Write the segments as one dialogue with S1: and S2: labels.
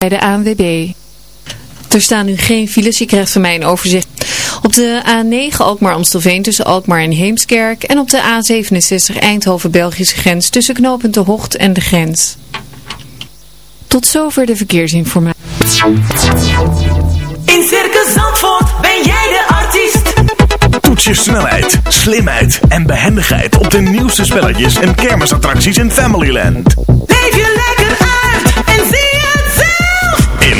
S1: bij de ANWB. Er staan nu geen files, je krijgt van mij een overzicht. Op de A9 Alkmaar-Amstelveen tussen Alkmaar en Heemskerk. En op de A67 Eindhoven-Belgische grens tussen knooppunt De Hocht en de grens. Tot zover de verkeersinformatie.
S2: In Circus Zandvoort ben jij de artiest.
S3: Toets je snelheid, slimheid en behendigheid op de nieuwste spelletjes en kermisattracties in Familyland.
S2: Leef je lekker uit en zie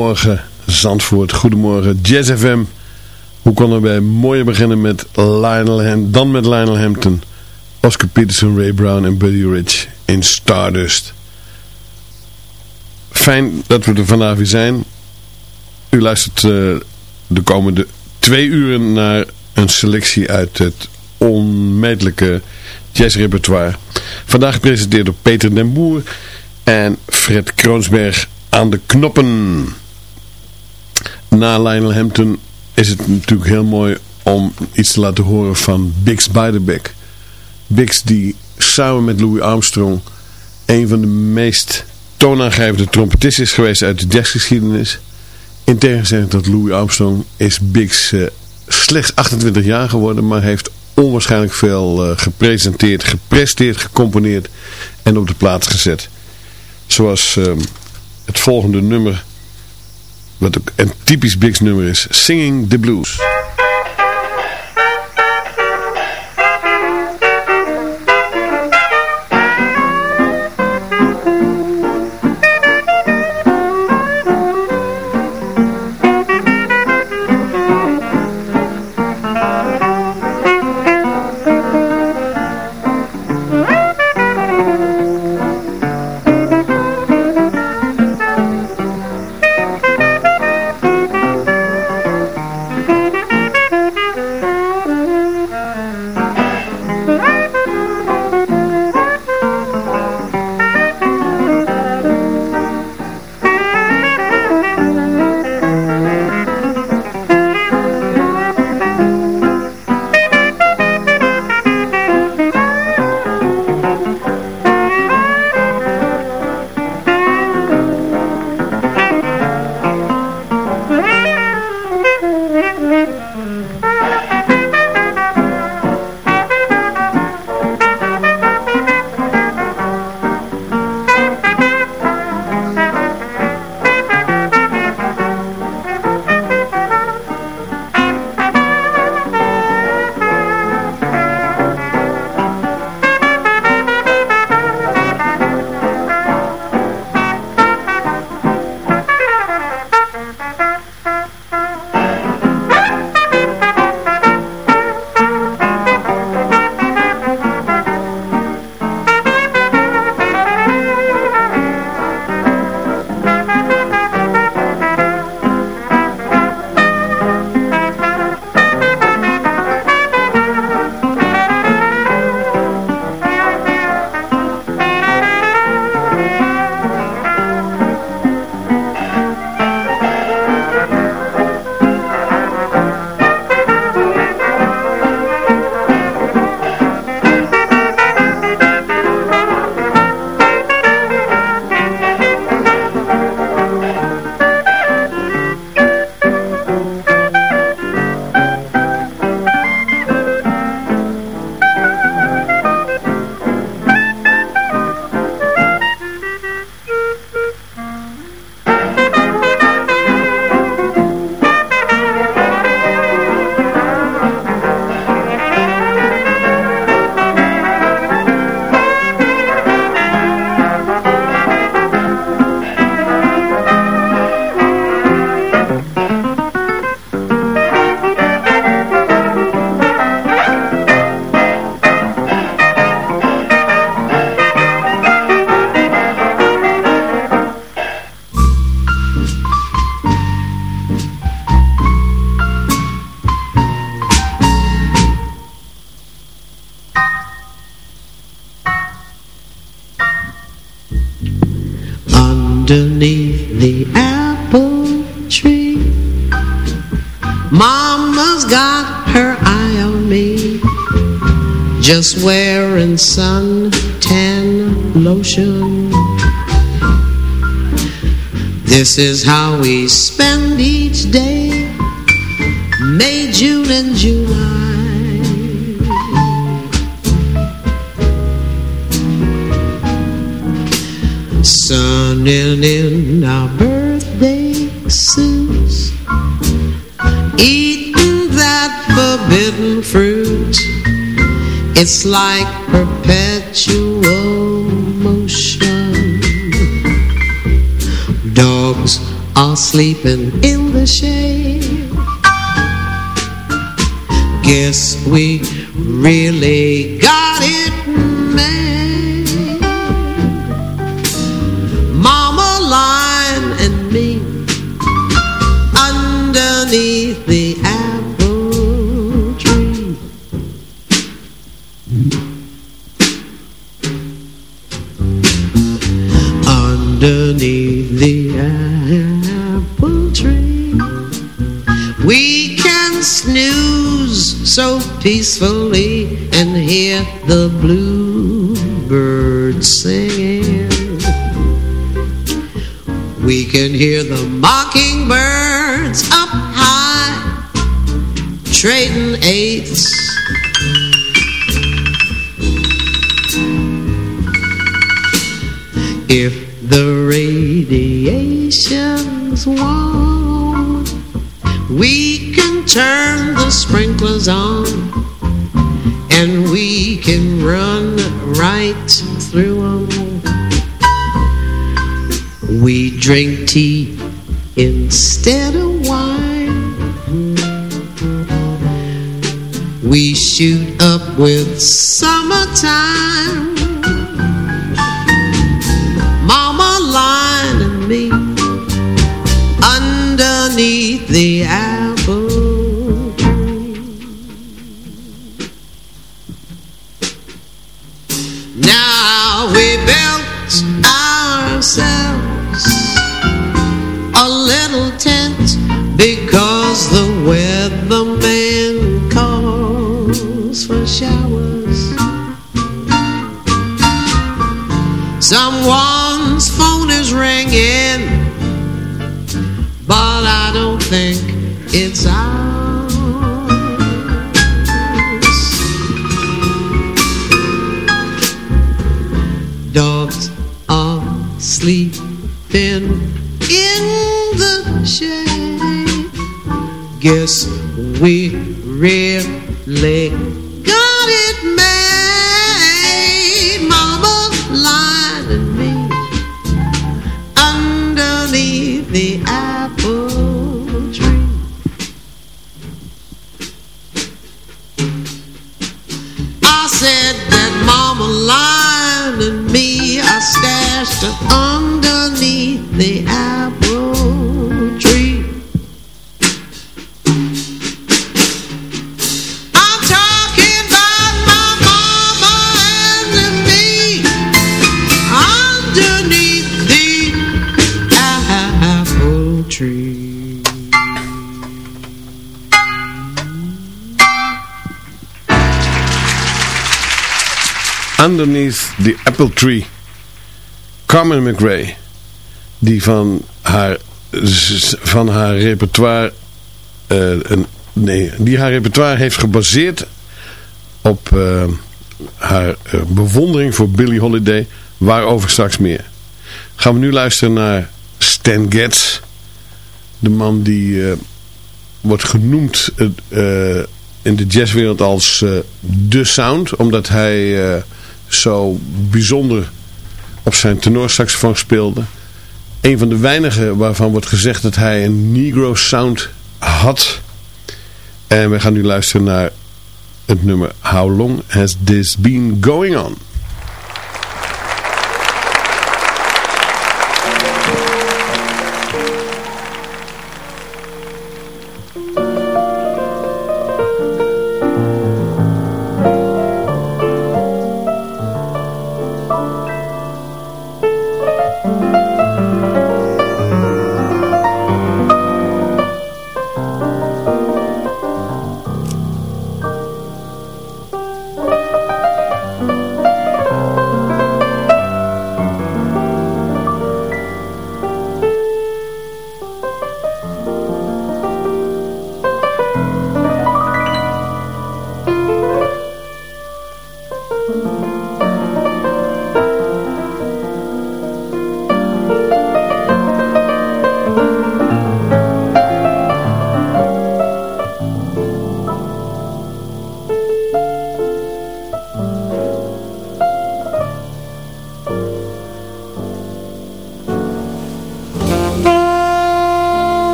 S4: Goedemorgen Zandvoort, goedemorgen Jazz FM. Hoe konden wij mooier beginnen met Lionel Ham dan met Lionel Hampton, Oscar Peterson, Ray Brown en Buddy Rich in Stardust. Fijn dat we er vandaag weer zijn. U luistert eh, de komende twee uren naar een selectie uit het onmetelijke jazzrepertoire. Vandaag gepresenteerd door Peter den Boer en Fred Kroonsberg aan de knoppen. Na Lionel Hampton is het natuurlijk heel mooi om iets te laten horen van Bix Beiderbecke. Bix die samen met Louis Armstrong een van de meest toonaangevende trompetisten is geweest uit de jazzgeschiedenis. In tegenstelling tot Louis Armstrong is Bix uh, slechts 28 jaar geworden, maar heeft onwaarschijnlijk veel uh, gepresenteerd, gepresteerd, gecomponeerd en op de plaats gezet. Zoals uh, het volgende nummer, wat ook een typisch Bix nummer is, Singing the Blues.
S5: Just wearing sun tan lotion. This is how we spend each day, May, June, and July. Sunning in our birthday suits, eating that forbidden fruit it's like perpetual motion Dogs are sleeping in the shade. Guess we really got it made. So peacefully and hear the bluebirds singing. We can hear the mockingbirds up high trading eights. If the radiation's warm, turn the sprinklers on and we can run right through them. We drink tea instead of wine. We shoot up with summertime. Tree.
S4: Carmen McRae. Die van haar, van haar repertoire... eh, een, nee, die haar repertoire heeft gebaseerd op eh, haar eh, bewondering voor Billie Holiday. Waarover straks meer. Gaan we nu luisteren naar Stan Getz. De man die wordt genoemd in de jazzwereld als de sound. Omdat hij zo bijzonder op zijn tenorsaxofoon speelde. Een van de weinigen waarvan wordt gezegd dat hij een negro sound had. En we gaan nu luisteren naar het nummer How Long Has This Been Going On?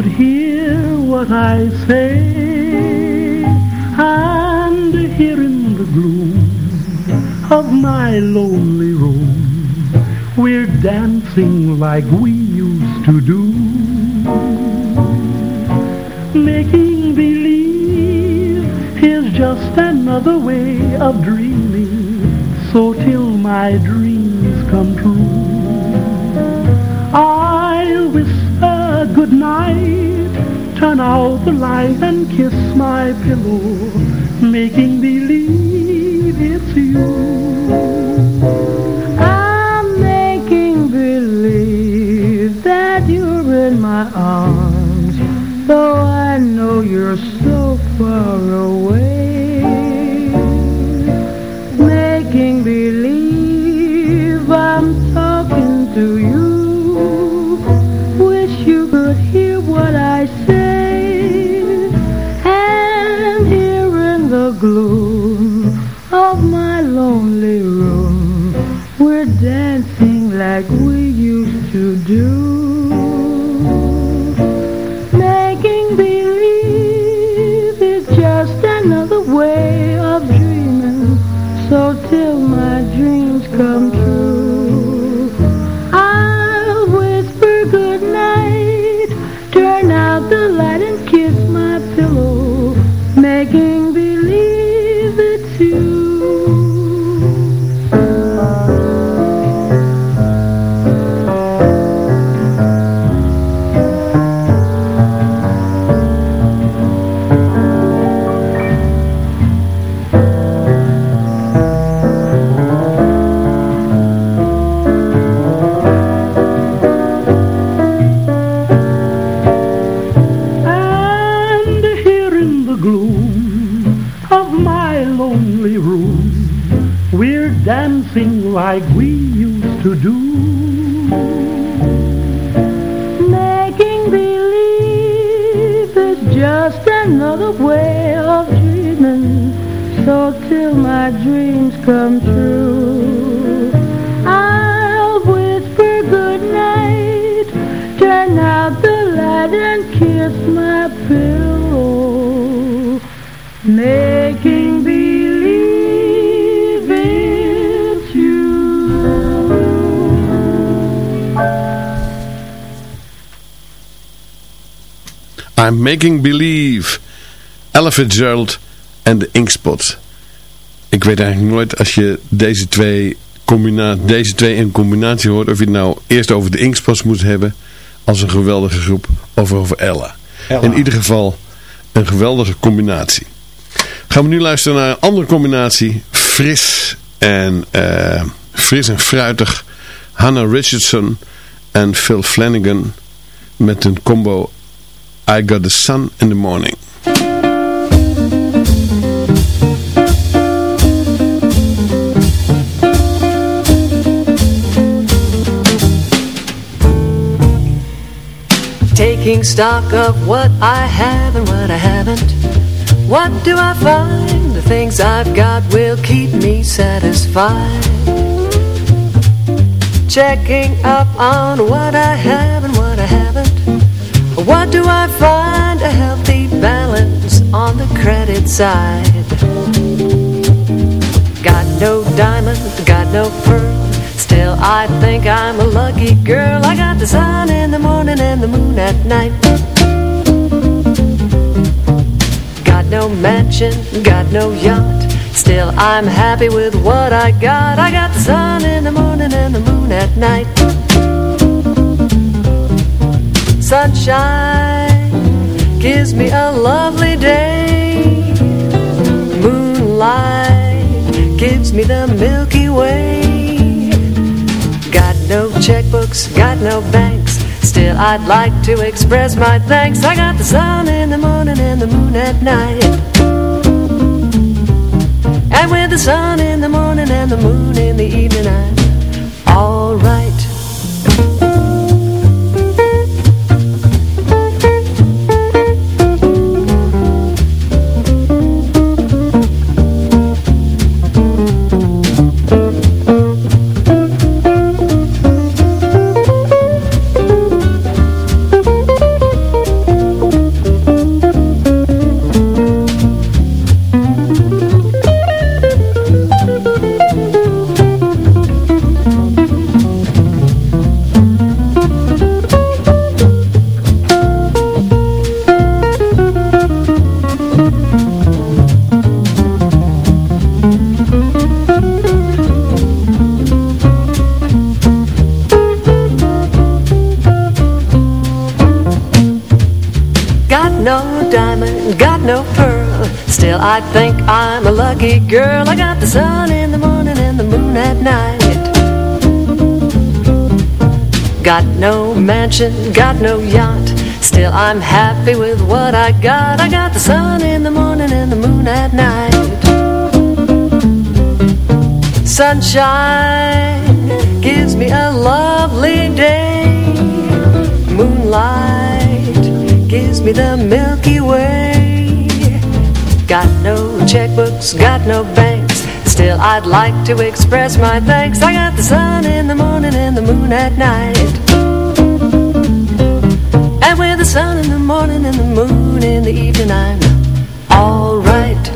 S6: Could hear what I say. And here in the gloom of my lonely room We're dancing like we used to do. Making believe is just another way of dreaming. So till my dreams come true The light and kiss my pillow Making believe it's you.
S7: I'm making believe that you're in my arms Though I know you're so far away do
S6: like we used to do.
S7: Making believe is just another way of dreaming So till my dreams come true I'll whisper good Turn out the light and kiss my pillow Making believe
S4: I'm Making Believe. Ella Fitzgerald en de Inkspot. Ik weet eigenlijk nooit als je deze twee, deze twee in combinatie hoort... of je het nou eerst over de Inkspots moet hebben als een geweldige groep... of over Ella.
S8: Ella.
S4: In ieder geval een geweldige combinatie. Gaan we nu luisteren naar een andere combinatie. Fris en, eh, fris en fruitig. Hannah Richardson en Phil Flanagan met een combo I Got the Sun in the Morning.
S9: Taking stock of what I have and what I haven't. What do I find? The things I've got will keep me satisfied. Checking up on what I have and what I haven't. What do I find? A healthy balance on the credit side. Got no diamond, got no pearl. Still, I think I'm a lucky girl. I got the sun in the morning and the moon at night. Got no mansion, got no yacht. Still, I'm happy with what I got. I got the sun in the morning and the moon at night. Sunshine gives me a lovely day. Moonlight gives me the Milky Way. Got no checkbooks, got no banks. Still, I'd like to express my thanks. I got the sun in the morning and the moon at night. And with the sun in the morning and the moon in the evening, I'm alright. Lucky girl. I got the sun in the morning and the moon at night. Got no mansion, got no yacht. Still I'm happy with what I got. I got the sun in the morning and the moon at night. Sunshine gives me a lovely day. Moonlight gives me the Milky Way checkbooks, got no banks. Still I'd like to express my thanks. I got the sun in the morning and the moon at night. And with the sun in the morning and the moon in the evening I'm alright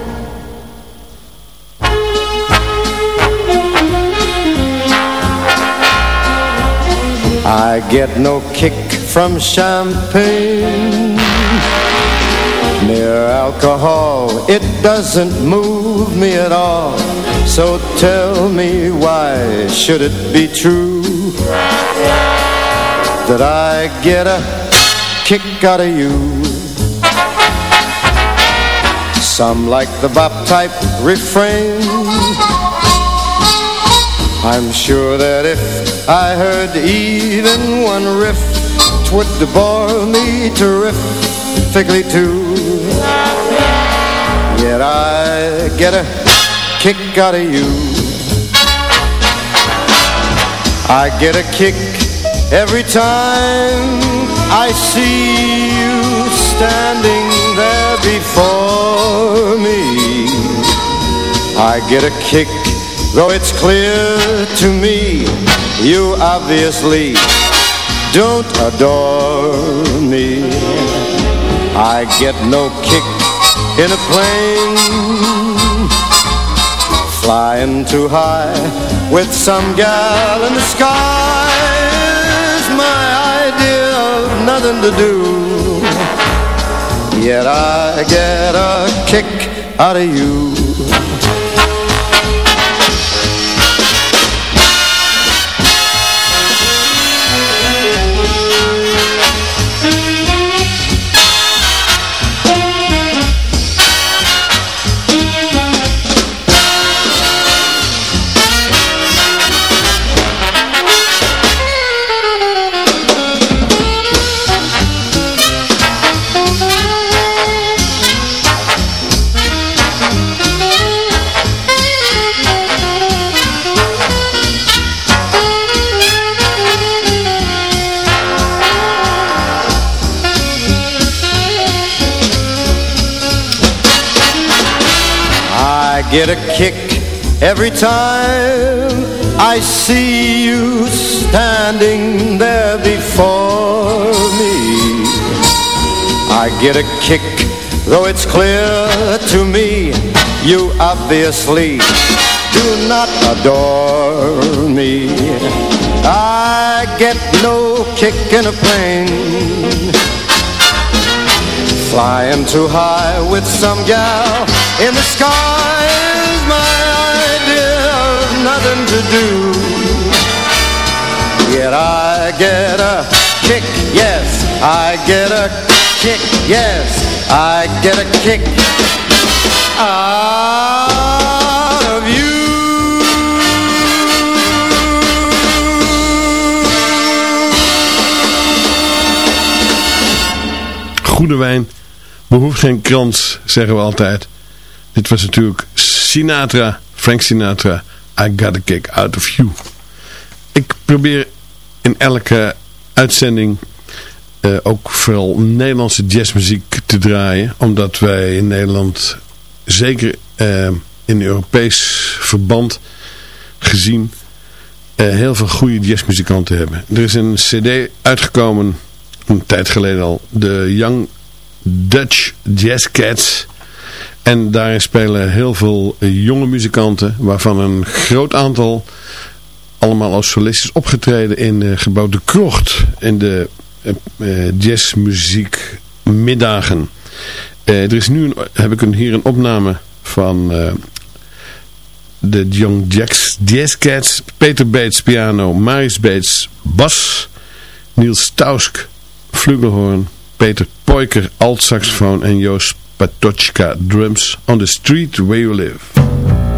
S8: I get no kick from champagne alcohol, it doesn't move me at all. So tell me why should it be true That I get a kick out of you? Some like the bop type refrain. I'm sure that if I heard even one riff Twould bore me terrifically too Yet I get a kick out of you. I get a kick every time I see you standing there before me. I get a kick, though it's clear to me You obviously don't adore me. I get no kick in a plane. Flying too high with some gal in the sky Is my idea of nothing to do. Yet I get a kick out of you get a kick every time I see you standing there before me. I get a kick, though it's clear to me you obviously do not adore me. I get no kick in a plane Flying too high with some gal in the sky nothing to do. Yet I get a kick, yes, I get a kick, yes, I get a kick out of you.
S4: Goede wijn behoeft geen krans, zeggen we altijd. Dit was natuurlijk Sinatra, Frank Sinatra, I Got a Kick Out of You. Ik probeer in elke uitzending uh, ook vooral Nederlandse jazzmuziek te draaien. Omdat wij in Nederland, zeker uh, in Europees verband gezien, uh, heel veel goede jazzmuzikanten hebben. Er is een cd uitgekomen, een tijd geleden al, de Young Dutch Jazz Cats. En daarin spelen heel veel jonge muzikanten, waarvan een groot aantal allemaal als solistes opgetreden in uh, gebouw Krocht. In de uh, jazzmuziek middagen. er is nu, een, heb ik hier een opname van de Young Jacks Jazz Cats. Peter Bates piano, Maris Bates bas, Niels Tausk flugelhorn, Peter Poiker alt saxofoon en Joost Patochka drums on the street where you live.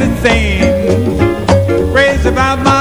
S10: everything. Praise about my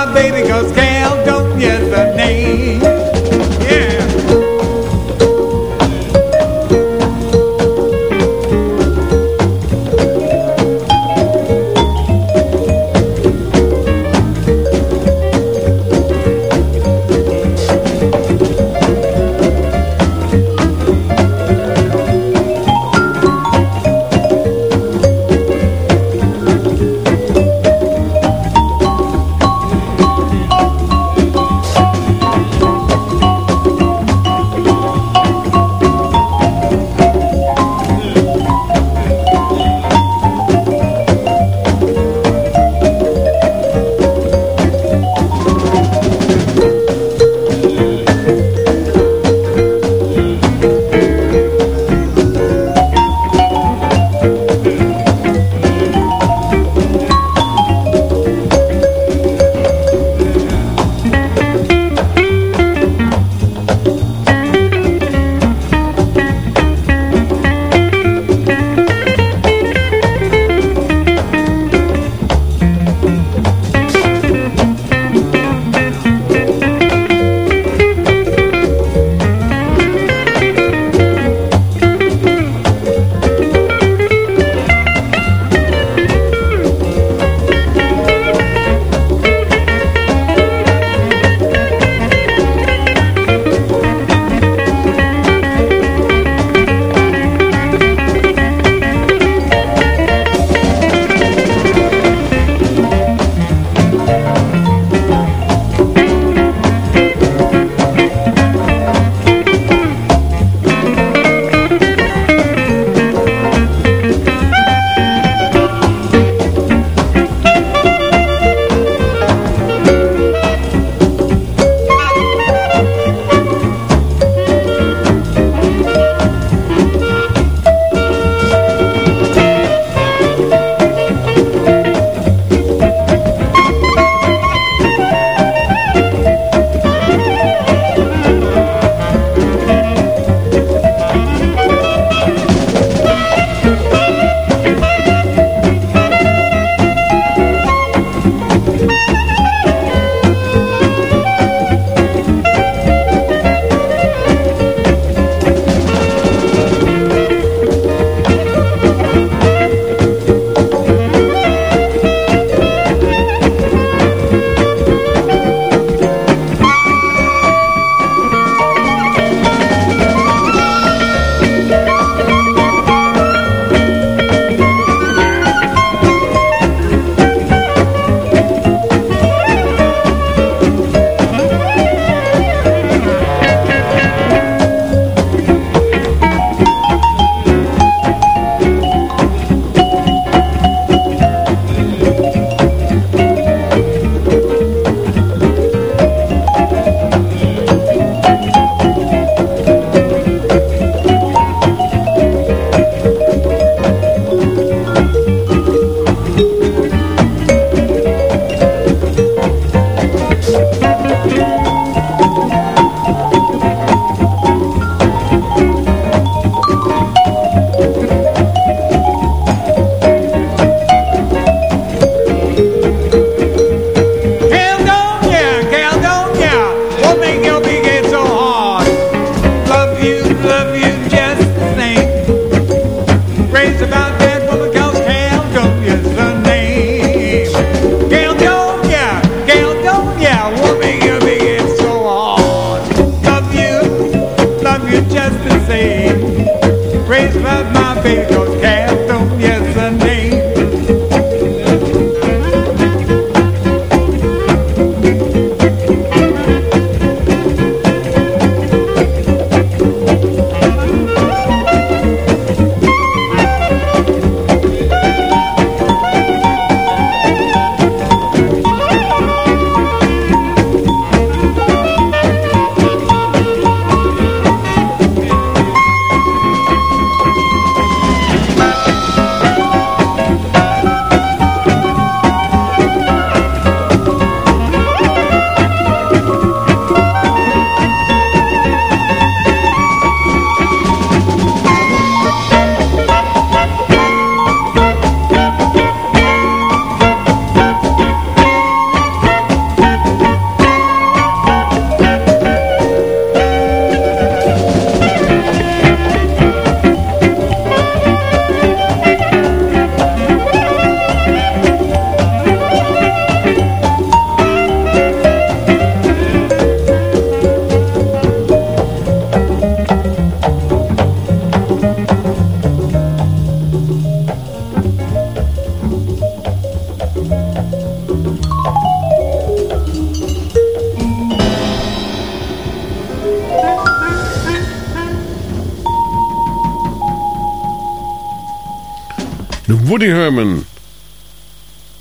S4: Woody Herman.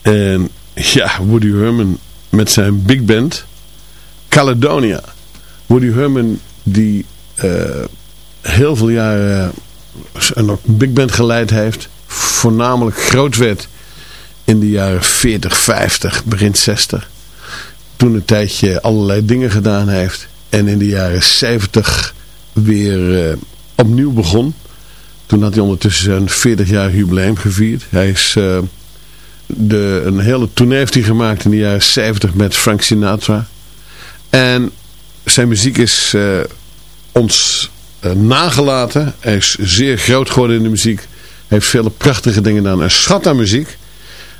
S4: En ja, Woody Herman met zijn big band Caledonia. Woody Herman die uh, heel veel jaren een big band geleid heeft. Voornamelijk groot werd in de jaren 40, 50, begin 60. Toen een tijdje allerlei dingen gedaan heeft. En in de jaren 70 weer uh, opnieuw begon. Toen had hij ondertussen zijn 40 jaar jubileum gevierd. Hij is uh, de, een hele tournee heeft hij gemaakt in de jaren 70 met Frank Sinatra. En zijn muziek is uh, ons uh, nagelaten. Hij is zeer groot geworden in de muziek. Hij heeft vele prachtige dingen gedaan. Een schat aan muziek.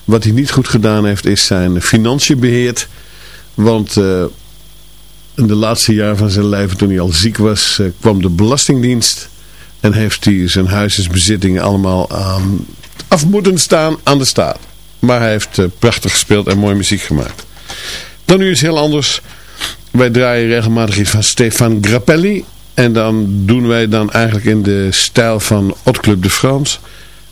S4: Wat hij niet goed gedaan heeft is zijn financiën beheerd. Want in de laatste jaren van zijn leven toen hij al ziek was kwam de belastingdienst. En heeft hij zijn huisjesbezittingen allemaal aan, af moeten staan aan de staat. Maar hij heeft prachtig gespeeld en mooie muziek gemaakt. Dan nu iets heel anders. Wij draaien regelmatig iets van Stefan Grappelli. En dan doen wij dan eigenlijk in de stijl van Hot Club de France.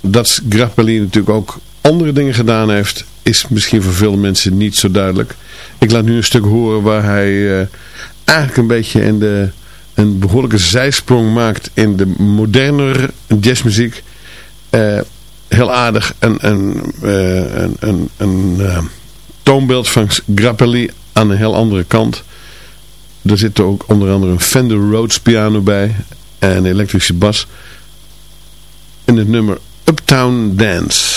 S4: Dat Grappelli natuurlijk ook andere dingen gedaan heeft, is misschien voor veel mensen niet zo duidelijk. Ik laat nu een stuk horen waar hij uh, eigenlijk een beetje in de, een behoorlijke zijsprong maakt in de modernere jazzmuziek. Uh, heel aardig een, een, uh, een, een, een toonbeeld van Grappelli aan een heel andere kant. Er zit ook onder andere een Fender Rhodes piano bij. En een elektrische bas. In het nummer Uptown Dance.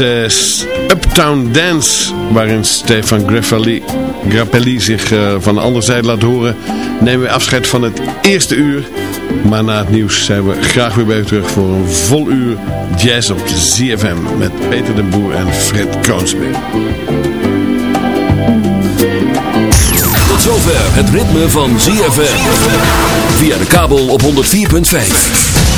S4: Uh, Uptown Dance, waarin Stefan Grappelli, zich uh, van de andere zijde laat horen. Nemen we afscheid van het eerste uur. Maar na het nieuws zijn we graag weer bij terug voor een vol uur jazz op ZFM met Peter de Boer en Fred Kroonsbeek.
S11: Tot zover het ritme van ZFM. Via de kabel op 104.5.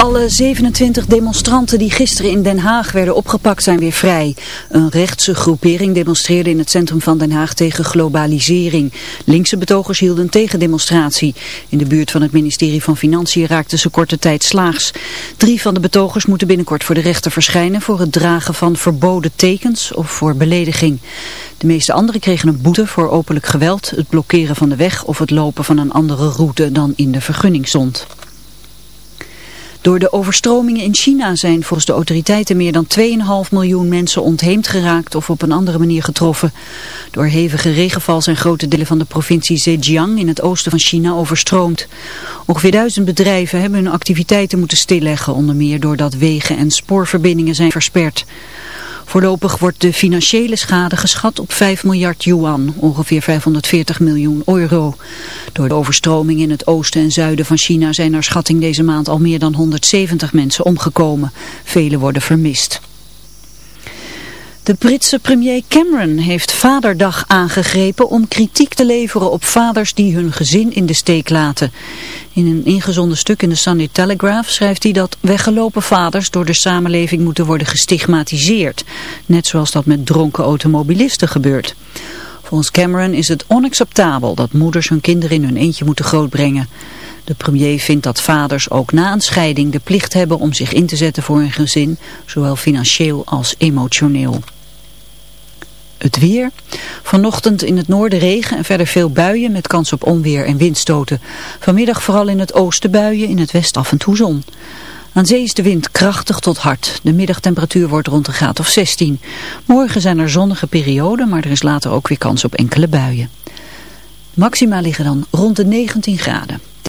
S12: Alle 27 demonstranten die gisteren in Den Haag werden opgepakt zijn weer vrij. Een rechtse groepering demonstreerde in het centrum van Den Haag tegen globalisering. Linkse betogers hielden een tegendemonstratie. In de buurt van het ministerie van Financiën raakten ze korte tijd slaags. Drie van de betogers moeten binnenkort voor de rechter verschijnen voor het dragen van verboden tekens of voor belediging. De meeste anderen kregen een boete voor openlijk geweld, het blokkeren van de weg of het lopen van een andere route dan in de vergunning stond. Door de overstromingen in China zijn volgens de autoriteiten meer dan 2,5 miljoen mensen ontheemd geraakt of op een andere manier getroffen. Door hevige regenval zijn grote delen van de provincie Zhejiang in het oosten van China overstroomd. Ongeveer duizend bedrijven hebben hun activiteiten moeten stilleggen, onder meer doordat wegen en spoorverbindingen zijn versperd. Voorlopig wordt de financiële schade geschat op 5 miljard yuan, ongeveer 540 miljoen euro. Door de overstroming in het oosten en zuiden van China zijn naar schatting deze maand al meer dan 170 mensen omgekomen. Velen worden vermist. De Britse premier Cameron heeft Vaderdag aangegrepen om kritiek te leveren op vaders die hun gezin in de steek laten. In een ingezonden stuk in de Sunday Telegraph schrijft hij dat weggelopen vaders door de samenleving moeten worden gestigmatiseerd. Net zoals dat met dronken automobilisten gebeurt. Volgens Cameron is het onacceptabel dat moeders hun kinderen in hun eentje moeten grootbrengen. De premier vindt dat vaders ook na een scheiding de plicht hebben om zich in te zetten voor hun gezin, zowel financieel als emotioneel. Het weer. Vanochtend in het noorden regen en verder veel buien met kans op onweer en windstoten. Vanmiddag vooral in het oosten buien, in het west af en toe zon. Aan zee is de wind krachtig tot hard. De middagtemperatuur wordt rond een graad of 16. Morgen zijn er zonnige perioden, maar er is later ook weer kans op enkele buien. Maxima liggen dan rond de 19 graden.